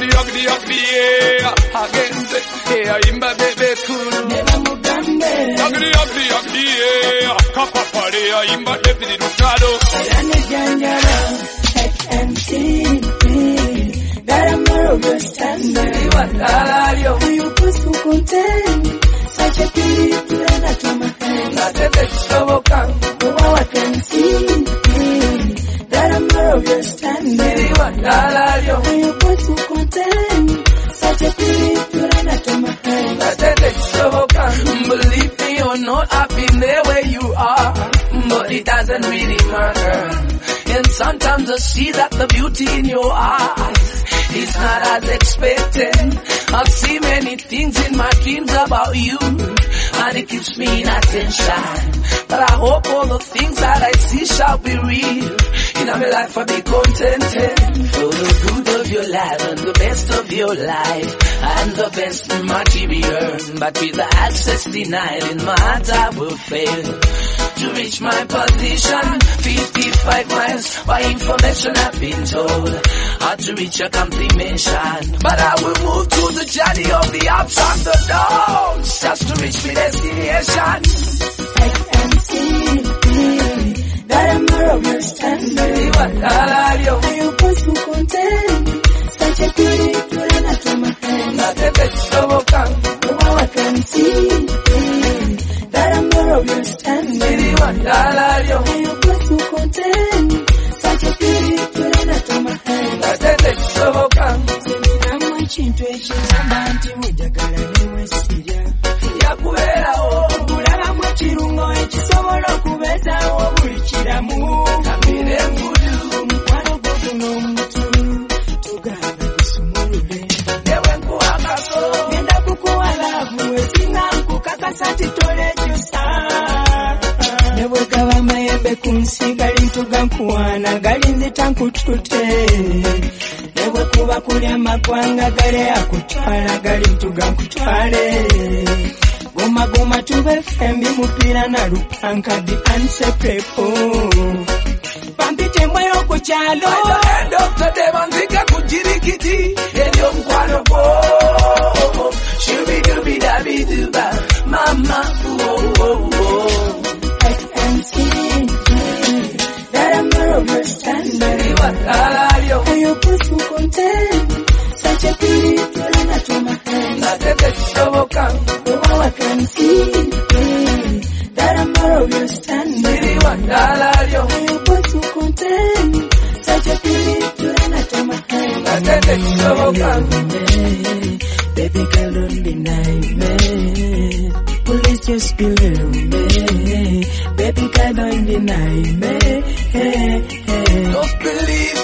Yagdi yagdi yagdi yeah. Agenze yeah imba bebe kulu nebamugambe Yagdi yagdi yagdi yeah. Kapapare yeah imba deputy lutalo yanejjanjala HMC garamorogo standard Walalyo uyukusu kunteni sachekiri tulenda tumakani Natete kisoboka uwa wakansi garamorogo standard Tulenda tumakani Natete kisoboka Believe me I've been there where you are But it doesn't really matter And sometimes I see that the beauty in your eyes is not as expected. I see many things in my dreams about you, and it keeps me in attention. But I hope all the things that I see shall be real. In my life I'll be contented. For the good of your life and the best of your life, and the best material. But with the access denied in my heart I will fail to reach my position. 55 miles by information I've been told. How to reach a completion. But I will move through the journey of the ups and the downs just to reach my destination. Ekintu ekigamba nti wejagala newesirya Yakubeerawo, okulabamu ekirungo ekisobola okubeezaawo buli kiramu omukwano gwo guno omutu tugamba gusumulule newe nkuwa akaso. genda kukuwa laavu esinga nkukakasa titolekyusa ne bwe gaba amayembe ku nsi gali ntugankuwaana gali nzita nkutute okuba kuli amagwanga gali akutwala gali ntugakutwale goma goma tube fembi mupiira na lupanka di ansepepo bampite mbwe y'okukyalo Natete kisoboka Baby girl, don't deny me. Police just below me. Baby girl, don't deny me. Just believe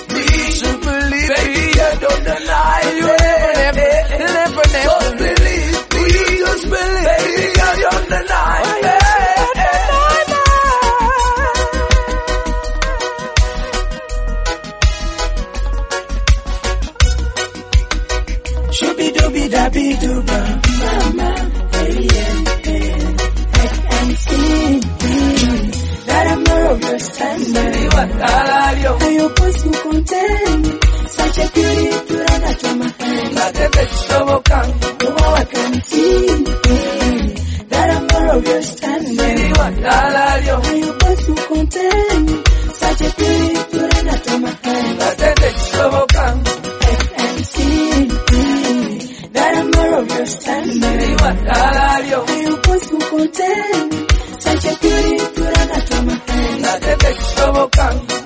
standard. Walalyo Ayukusu kunteni. Sachekiri tulenda tumakani. Natete kisoboka FMC. Garamorogo standard. Walalyo Ayukusu kunteni. Sachekiri tulenda tumakani. Natete kisoboka Uwa wakansi.